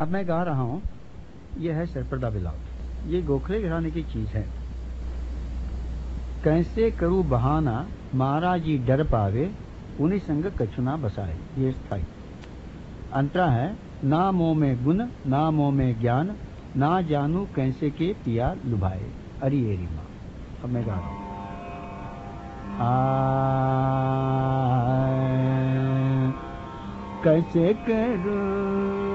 अब मैं गा रहा हूँ यह है सरपर्दा बिलाव ये गोखले घराने की चीज है कैसे करूँ बहाना महाराज जी डर पावे उन्हीं संग कछुना बसाए ये स्थाई अंतरा है ना मोह में गुण ना मोह में ज्ञान ना जानू कैसे के पिया लुभाए अरी एरी माँ अब मैं गा रहा हूँ कैसे करूँ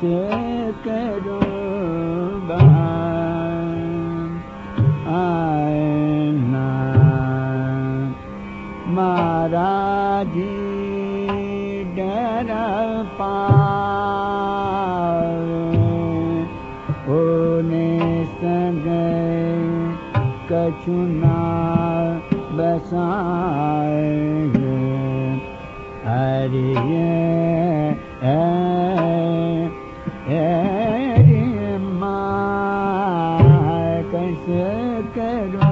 से करो दान आईना मरा जी डरापा ओने संग कछु बसाए हो करो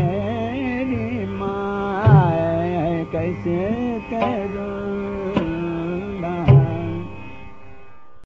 त